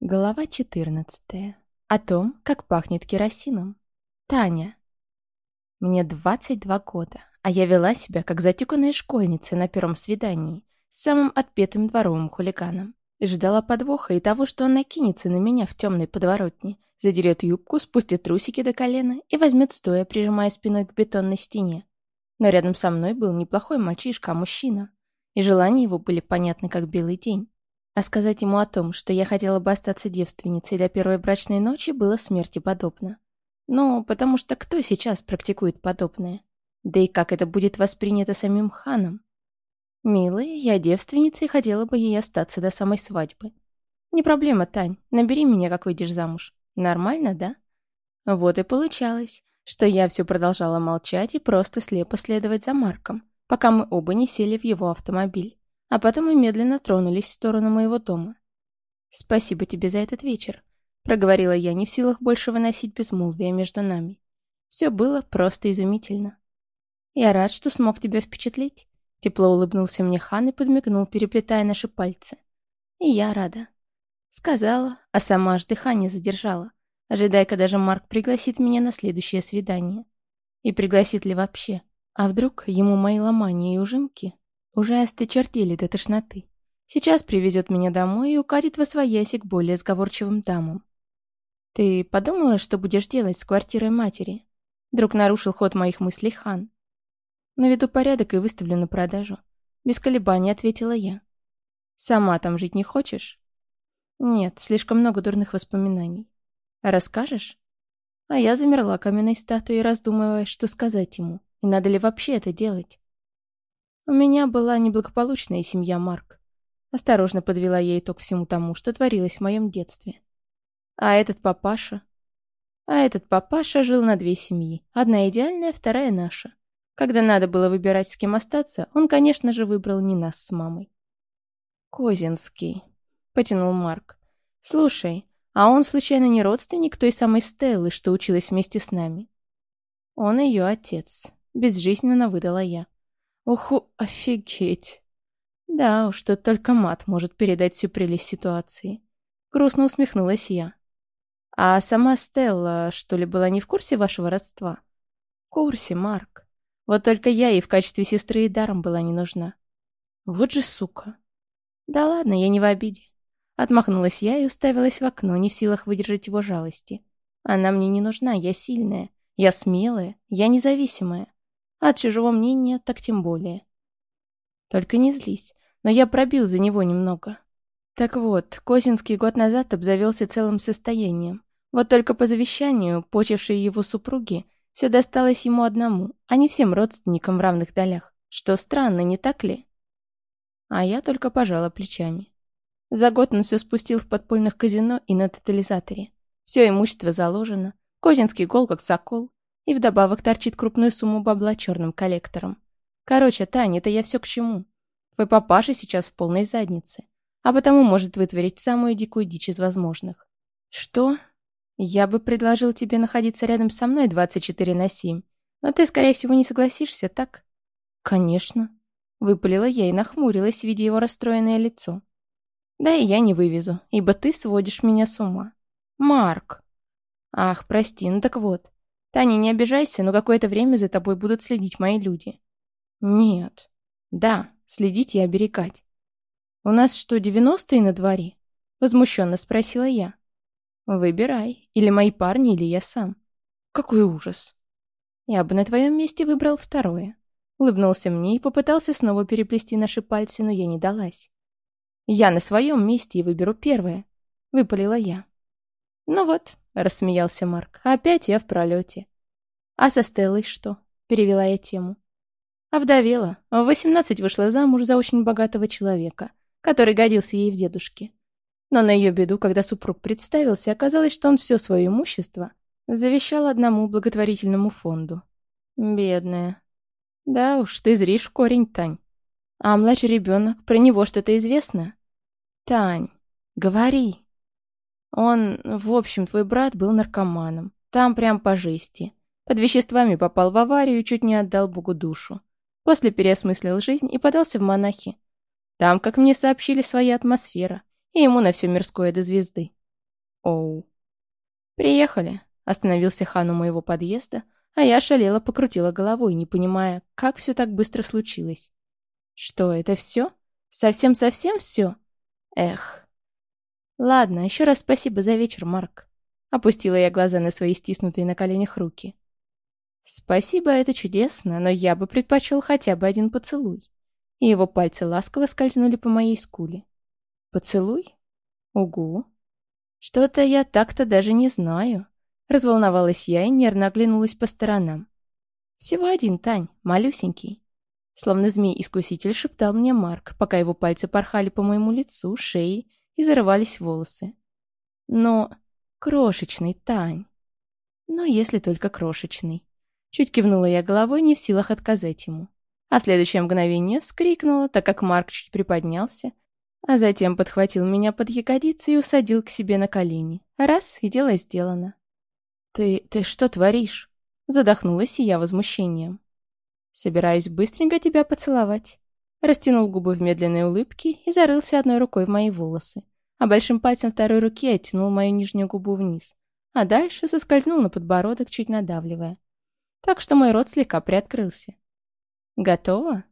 Глава 14. О том, как пахнет керосином. Таня. Мне 22 года, а я вела себя как затюканная школьница на первом свидании с самым отпетым дворовым хулиганом. Ждала подвоха и того, что он накинется на меня в темной подворотне, задерет юбку, спустит трусики до колена и возьмет стоя, прижимая спиной к бетонной стене. Но рядом со мной был неплохой мальчишка, а мужчина. И желания его были понятны, как белый день. А сказать ему о том, что я хотела бы остаться девственницей до первой брачной ночи, было смерти подобно. Ну, потому что кто сейчас практикует подобное? Да и как это будет воспринято самим ханом? Милая, я девственница и хотела бы ей остаться до самой свадьбы. Не проблема, Тань, набери меня, как выйдешь замуж. Нормально, да? Вот и получалось, что я все продолжала молчать и просто слепо следовать за Марком, пока мы оба не сели в его автомобиль а потом мы медленно тронулись в сторону моего дома. «Спасибо тебе за этот вечер», — проговорила я, не в силах больше выносить безмолвие между нами. Все было просто изумительно. «Я рад, что смог тебя впечатлить», — тепло улыбнулся мне Хан и подмигнул, переплетая наши пальцы. «И я рада». Сказала, а сама аж дыхание задержала, ожидая, когда же Марк пригласит меня на следующее свидание. И пригласит ли вообще? А вдруг ему мои ломания и ужимки уже осточертели до тошноты. Сейчас привезет меня домой и укатит во свояси к более сговорчивым дамам. «Ты подумала, что будешь делать с квартирой матери?» Вдруг нарушил ход моих мыслей хан. «Наведу порядок и выставлю на продажу». Без колебаний ответила я. «Сама там жить не хочешь?» «Нет, слишком много дурных воспоминаний. Расскажешь?» А я замерла каменной статуей, раздумывая, что сказать ему, и надо ли вообще это делать. У меня была неблагополучная семья, Марк. Осторожно подвела я итог всему тому, что творилось в моем детстве. А этот папаша... А этот папаша жил на две семьи. Одна идеальная, вторая наша. Когда надо было выбирать, с кем остаться, он, конечно же, выбрал не нас с мамой. «Козинский», — потянул Марк. «Слушай, а он, случайно, не родственник той самой Стеллы, что училась вместе с нами?» «Он ее отец», — безжизненно выдала я. Оху, офигеть. Да уж, тут только мат может передать всю прелесть ситуации. Грустно усмехнулась я. А сама Стелла, что ли, была не в курсе вашего родства? В курсе, Марк. Вот только я ей в качестве сестры и даром была не нужна. Вот же сука. Да ладно, я не в обиде. Отмахнулась я и уставилась в окно, не в силах выдержать его жалости. Она мне не нужна, я сильная, я смелая, я независимая. От чужого мнения так тем более. Только не злись, но я пробил за него немного. Так вот, Козинский год назад обзавелся целым состоянием. Вот только по завещанию, почившей его супруги, все досталось ему одному, а не всем родственникам в равных долях. Что странно, не так ли? А я только пожала плечами. За год он все спустил в подпольных казино и на тотализаторе. Все имущество заложено. Козинский гол как сокол. И вдобавок торчит крупную сумму бабла черным коллектором. Короче, Таня, это я все к чему. Твой папаша сейчас в полной заднице, а потому может вытворить самую дикую дичь из возможных. Что? Я бы предложил тебе находиться рядом со мной 24 на 7, но ты, скорее всего, не согласишься, так? Конечно. Выпалила я и нахмурилась, видя его расстроенное лицо. Да и я не вывезу, ибо ты сводишь меня с ума. Марк. Ах, прости, ну так вот. Таня, не обижайся, но какое-то время за тобой будут следить мои люди. Нет. Да, следить и оберегать. У нас что, девяностые на дворе? Возмущенно спросила я. Выбирай, или мои парни, или я сам. Какой ужас. Я бы на твоем месте выбрал второе. Улыбнулся мне и попытался снова переплести наши пальцы, но я не далась. Я на своем месте и выберу первое. Выпалила я. Ну вот, рассмеялся Марк. Опять я в пролете. А со Стеллой что? Перевела я тему. Овдовела. В восемнадцать вышла замуж за очень богатого человека, который годился ей в дедушке. Но на ее беду, когда супруг представился, оказалось, что он все свое имущество завещал одному благотворительному фонду. Бедная. Да уж, ты зришь корень, Тань. А младший ребенок, про него что-то известно? Тань, говори. Он, в общем, твой брат был наркоманом. Там прям по жести. Под веществами попал в аварию и чуть не отдал Богу душу. После переосмыслил жизнь и подался в монахи. Там, как мне сообщили, своя атмосфера, и ему на все мирское до звезды. Оу. «Приехали», — остановился хан у моего подъезда, а я шалела покрутила головой, не понимая, как все так быстро случилось. «Что, это все? Совсем-совсем все? Эх». «Ладно, еще раз спасибо за вечер, Марк». Опустила я глаза на свои стиснутые на коленях руки. «Спасибо, это чудесно, но я бы предпочел хотя бы один поцелуй». И его пальцы ласково скользнули по моей скуле. «Поцелуй? Угу. Что-то я так-то даже не знаю». Разволновалась я и нервно оглянулась по сторонам. «Всего один, Тань, малюсенький». Словно змей-искуситель шептал мне Марк, пока его пальцы порхали по моему лицу, шее и зарывались волосы. «Но крошечный, Тань. Но если только крошечный». Чуть кивнула я головой, не в силах отказать ему. А следующее мгновение вскрикнула, так как Марк чуть приподнялся, а затем подхватил меня под ягодицы и усадил к себе на колени. Раз, и дело сделано. «Ты... ты что творишь?» Задохнулась я возмущением. «Собираюсь быстренько тебя поцеловать». Растянул губы в медленной улыбке и зарылся одной рукой в мои волосы, а большим пальцем второй руки оттянул мою нижнюю губу вниз, а дальше соскользнул на подбородок, чуть надавливая так что мой рот слегка приоткрылся. «Готово?»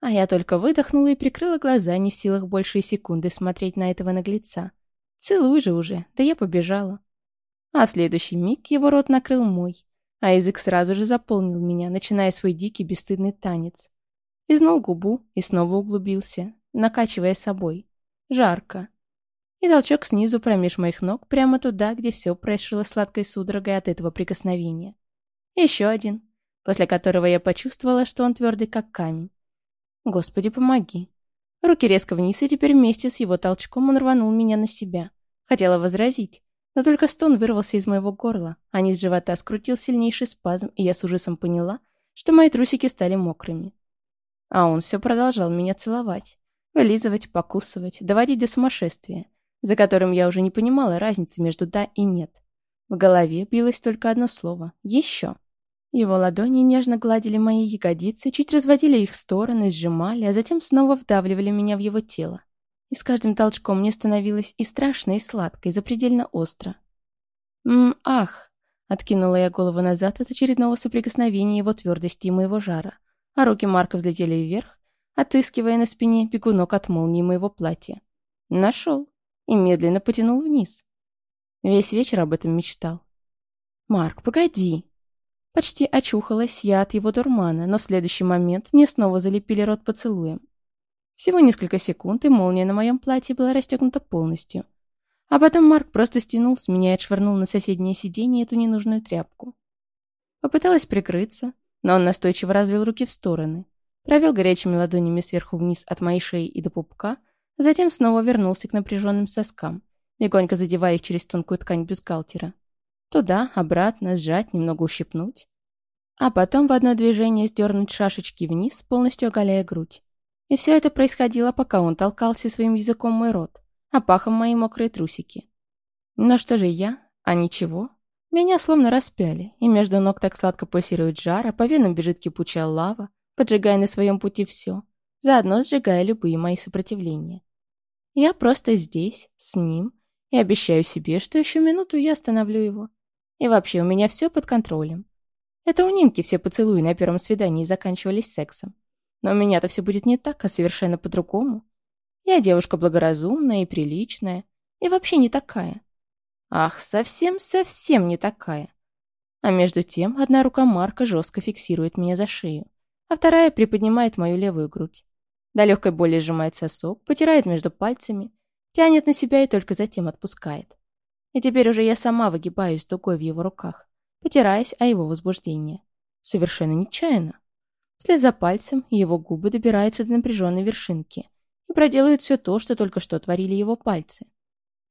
А я только выдохнула и прикрыла глаза, не в силах больше секунды смотреть на этого наглеца. «Целуй же уже, да я побежала». А в следующий миг его рот накрыл мой, а язык сразу же заполнил меня, начиная свой дикий бесстыдный танец. Изнул губу и снова углубился, накачивая собой. Жарко. И толчок снизу промеж моих ног прямо туда, где все прошло сладкой судорогой от этого прикосновения. Еще один, после которого я почувствовала, что он твердый, как камень. Господи, помоги. Руки резко вниз, и теперь вместе с его толчком он рванул меня на себя. Хотела возразить, но только стон вырвался из моего горла, а низ живота скрутил сильнейший спазм, и я с ужасом поняла, что мои трусики стали мокрыми. А он все продолжал меня целовать, вылизывать, покусывать, доводить до сумасшествия, за которым я уже не понимала разницы между «да» и «нет». В голове билось только одно слово «Еще». Его ладони нежно гладили мои ягодицы, чуть разводили их в стороны, сжимали, а затем снова вдавливали меня в его тело. И с каждым толчком мне становилось и страшно, и сладко, и запредельно остро. «М, ах!» — откинула я голову назад от очередного соприкосновения его твердости и моего жара, а руки Марка взлетели вверх, отыскивая на спине бегунок от молнии моего платья. Нашел и медленно потянул вниз. Весь вечер об этом мечтал. «Марк, погоди!» Почти очухалась я от его дурмана, но в следующий момент мне снова залепили рот поцелуем. Всего несколько секунд, и молния на моем платье была расстегнута полностью. А потом Марк просто стянул с меня и отшвырнул на соседнее сиденье эту ненужную тряпку. Попыталась прикрыться, но он настойчиво развел руки в стороны, провел горячими ладонями сверху вниз от моей шеи и до пупка, затем снова вернулся к напряженным соскам легонько задевая их через тонкую ткань бюстгальтера. Туда, обратно, сжать, немного ущипнуть. А потом в одно движение сдернуть шашечки вниз, полностью оголяя грудь. И все это происходило, пока он толкался своим языком мой рот, а пахом мои мокрые трусики. Но что же я? А ничего. Меня словно распяли, и между ног так сладко пульсирует жар, а по венам бежит кипучая лава, поджигая на своем пути все, заодно сжигая любые мои сопротивления. Я просто здесь, с ним, и обещаю себе, что еще минуту я остановлю его. И вообще, у меня все под контролем. Это у Нинки все поцелуи на первом свидании заканчивались сексом. Но у меня-то все будет не так, а совершенно по-другому. Я девушка благоразумная и приличная, и вообще не такая. Ах, совсем-совсем не такая. А между тем, одна рука Марка жестко фиксирует меня за шею, а вторая приподнимает мою левую грудь. До легкой боли сжимает сосок, потирает между пальцами, Тянет на себя и только затем отпускает. И теперь уже я сама выгибаюсь дугой в его руках, потираясь о его возбуждение. Совершенно нечаянно. Вслед за пальцем его губы добираются до напряженной вершинки и проделывают все то, что только что творили его пальцы.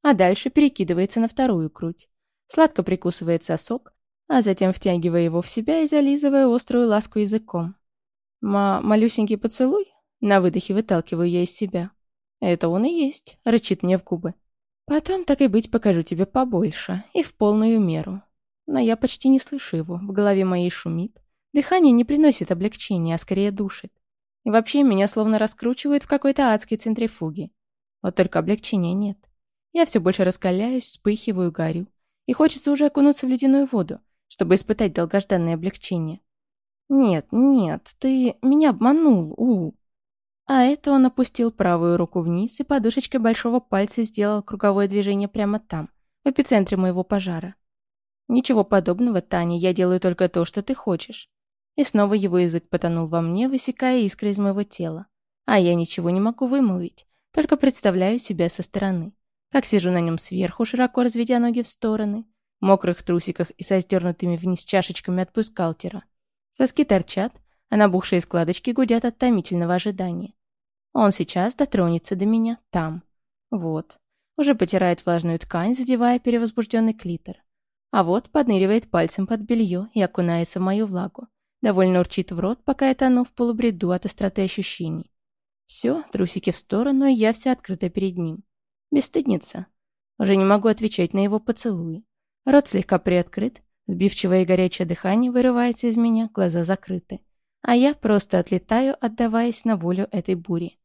А дальше перекидывается на вторую грудь. Сладко прикусывает сосок, а затем втягивая его в себя и зализывая острую ласку языком. «Ма, малюсенький поцелуй?» На выдохе выталкиваю я из себя. «Это он и есть», — рычит мне в губы. «Потом, так и быть, покажу тебе побольше и в полную меру». Но я почти не слышу его, в голове моей шумит. Дыхание не приносит облегчения, а скорее душит. И вообще меня словно раскручивают в какой-то адской центрифуге. Вот только облегчения нет. Я все больше раскаляюсь, вспыхиваю, горю. И хочется уже окунуться в ледяную воду, чтобы испытать долгожданное облегчение. «Нет, нет, ты меня обманул, У!» А это он опустил правую руку вниз и подушечкой большого пальца сделал круговое движение прямо там, в эпицентре моего пожара. «Ничего подобного, Таня, я делаю только то, что ты хочешь». И снова его язык потонул во мне, высекая искры из моего тела. А я ничего не могу вымолвить, только представляю себя со стороны. Как сижу на нем сверху, широко разведя ноги в стороны, в мокрых трусиках и со сдернутыми вниз чашечками от пускалтера. Соски торчат, а набухшие складочки гудят от томительного ожидания. Он сейчас дотронется до меня там. Вот. Уже потирает влажную ткань, задевая перевозбужденный клитор. А вот подныривает пальцем под белье и окунается в мою влагу. Довольно урчит в рот, пока я тону в полубреду от остроты ощущений. Все, трусики в сторону, и я вся открыта перед ним. Бесстыдница. Уже не могу отвечать на его поцелуи. Рот слегка приоткрыт, сбивчивое и горячее дыхание вырывается из меня, глаза закрыты. А я просто отлетаю, отдаваясь на волю этой бури.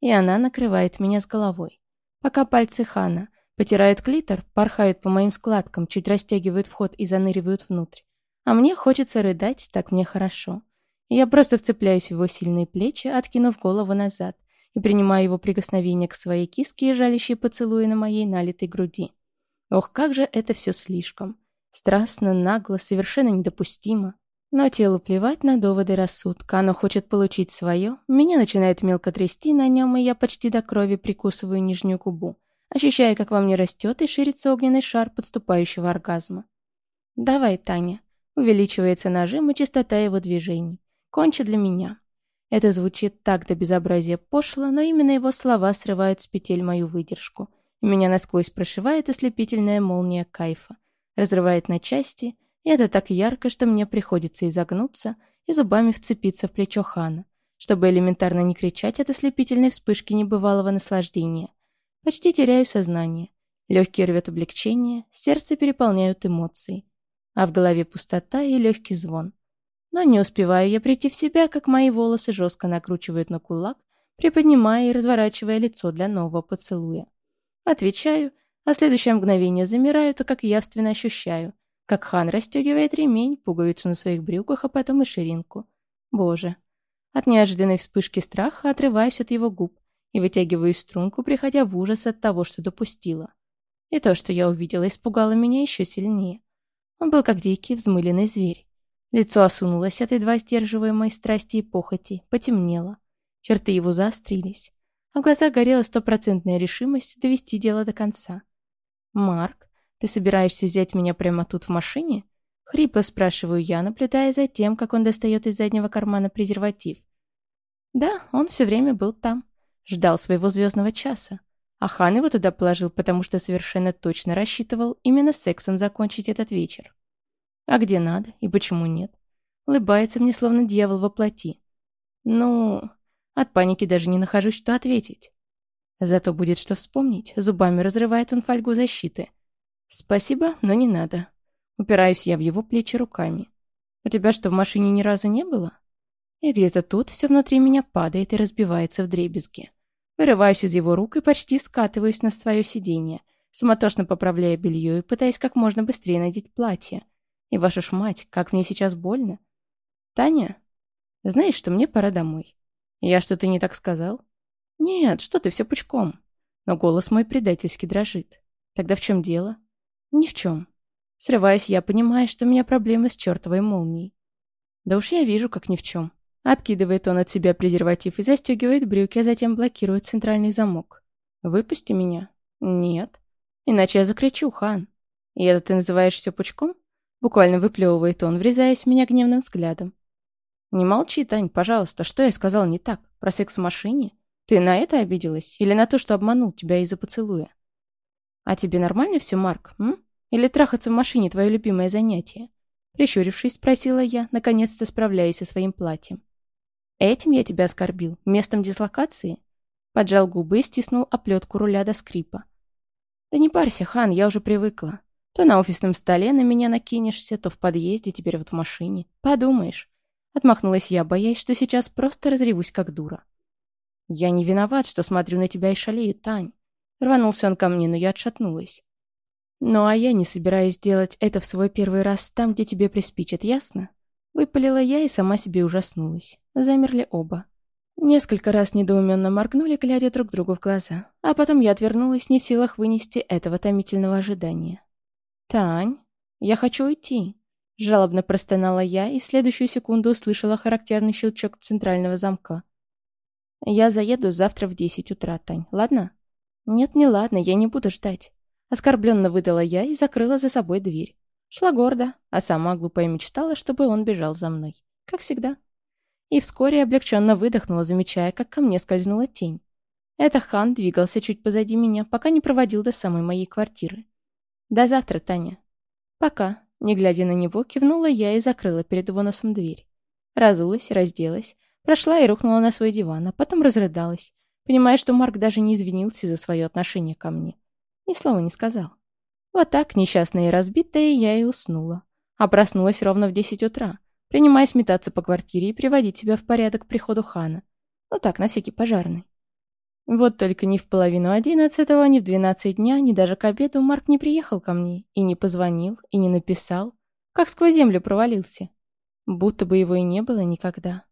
И она накрывает меня с головой. Пока пальцы Хана потирают клитор, порхают по моим складкам, чуть растягивают вход и заныривают внутрь. А мне хочется рыдать, так мне хорошо. я просто вцепляюсь в его сильные плечи, откинув голову назад, и принимаю его прикосновение к своей киске и жалящие поцелуи на моей налитой груди. Ох, как же это все слишком. Страстно, нагло, совершенно недопустимо. Но телу плевать на доводы рассудка, оно хочет получить свое. Меня начинает мелко трясти на нем, и я почти до крови прикусываю нижнюю губу, ощущая, как во мне растет и ширится огненный шар подступающего оргазма. «Давай, Таня». Увеличивается нажим и частота его движений. «Кончи для меня». Это звучит так до безобразия пошло, но именно его слова срывают с петель мою выдержку. Меня насквозь прошивает ослепительная молния кайфа. Разрывает на части — и это так ярко, что мне приходится изогнуться и зубами вцепиться в плечо Хана, чтобы элементарно не кричать от ослепительной вспышки небывалого наслаждения. Почти теряю сознание. Легкий рвет облегчение, сердце переполняют эмоции. А в голове пустота и легкий звон. Но не успеваю я прийти в себя, как мои волосы жестко накручивают на кулак, приподнимая и разворачивая лицо для нового поцелуя. Отвечаю, а следующее мгновение замираю, то как явственно ощущаю, как хан расстегивает ремень, пуговицу на своих брюках, а потом и ширинку. Боже. От неожиданной вспышки страха отрываюсь от его губ и вытягиваю струнку, приходя в ужас от того, что допустила. И то, что я увидела, испугало меня еще сильнее. Он был как дикий, взмыленный зверь. Лицо осунулось от едва сдерживаемой страсти и похоти, потемнело. Черты его заострились. А в глазах горела стопроцентная решимость довести дело до конца. Марк, «Ты собираешься взять меня прямо тут в машине?» Хрипло спрашиваю я, наблюдая за тем, как он достает из заднего кармана презерватив. Да, он все время был там. Ждал своего звездного часа. А хан его туда положил, потому что совершенно точно рассчитывал именно сексом закончить этот вечер. А где надо и почему нет? Улыбается мне, словно дьявол во плоти. Ну, от паники даже не нахожусь, что ответить. Зато будет что вспомнить. Зубами разрывает он фольгу защиты. «Спасибо, но не надо». Упираюсь я в его плечи руками. «У тебя что, в машине ни разу не было?» И где-то тут все внутри меня падает и разбивается в дребезги. Вырываюсь из его рук и почти скатываюсь на свое сиденье, суматошно поправляя белье и пытаясь как можно быстрее надеть платье. И вашу ж мать, как мне сейчас больно. «Таня, знаешь, что мне пора домой?» «Я что-то не так сказал?» «Нет, что ты, все пучком». Но голос мой предательски дрожит. «Тогда в чем дело?» Ни в чем. Срываюсь я, понимая, что у меня проблемы с чертовой молнией. Да уж я вижу, как ни в чем. Откидывает он от себя презерватив и застегивает брюки, а затем блокирует центральный замок. «Выпусти меня». «Нет». «Иначе я закричу, хан». «И это ты называешь все пучком?» Буквально выплевывает он, врезаясь в меня гневным взглядом. «Не молчи, Тань, пожалуйста. Что я сказал не так? Про секс в машине? Ты на это обиделась? Или на то, что обманул тебя из-за поцелуя?» «А тебе нормально все, Марк, м? Или трахаться в машине твое любимое занятие?» Прищурившись, спросила я, наконец-то справляясь со своим платьем. «Этим я тебя оскорбил? Местом дислокации?» Поджал губы и стиснул оплетку руля до скрипа. «Да не парься, хан, я уже привыкла. То на офисном столе на меня накинешься, то в подъезде, теперь вот в машине. Подумаешь». Отмахнулась я, боясь, что сейчас просто разревусь как дура. «Я не виноват, что смотрю на тебя и шалею, Тань. Рванулся он ко мне, но я отшатнулась. «Ну а я не собираюсь делать это в свой первый раз там, где тебе приспичит, ясно?» Выпалила я и сама себе ужаснулась. Замерли оба. Несколько раз недоуменно моргнули, глядя друг другу в глаза. А потом я отвернулась, не в силах вынести этого томительного ожидания. «Тань, я хочу уйти», — жалобно простонала я и следующую секунду услышала характерный щелчок центрального замка. «Я заеду завтра в десять утра, Тань, ладно?» «Нет, не ладно, я не буду ждать». Оскорбленно выдала я и закрыла за собой дверь. Шла гордо, а сама глупая мечтала, чтобы он бежал за мной. Как всегда. И вскоре облегченно выдохнула, замечая, как ко мне скользнула тень. Это хан двигался чуть позади меня, пока не проводил до самой моей квартиры. «До завтра, Таня». «Пока». Не глядя на него, кивнула я и закрыла перед его носом дверь. Разулась, разделась, прошла и рухнула на свой диван, а потом разрыдалась, понимая, что Марк даже не извинился за свое отношение ко мне. Ни слова не сказал. Вот так, несчастная и разбитая, я и уснула. А проснулась ровно в десять утра, принимаясь метаться по квартире и приводить себя в порядок к приходу Хана. Ну так, на всякий пожарный. Вот только ни в половину одиннадцатого, ни в двенадцать дня, ни даже к обеду Марк не приехал ко мне и не позвонил, и не написал, как сквозь землю провалился. Будто бы его и не было никогда.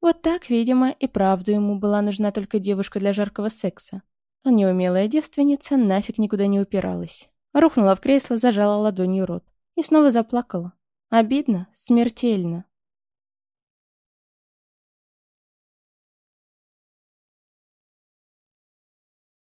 Вот так, видимо, и правду ему была нужна только девушка для жаркого секса. А неумелая девственница нафиг никуда не упиралась. Рухнула в кресло, зажала ладонью рот. И снова заплакала. Обидно, смертельно.